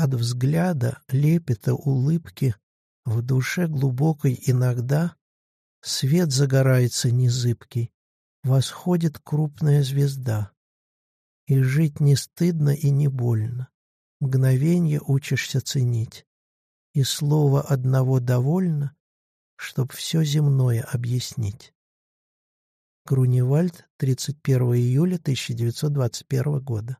От взгляда, лепета, улыбки в душе глубокой иногда Свет загорается незыбкий, восходит крупная звезда. И жить не стыдно и не больно, мгновенье учишься ценить. И слова одного довольно, чтоб все земное объяснить. Груневальд, 31 июля 1921 года.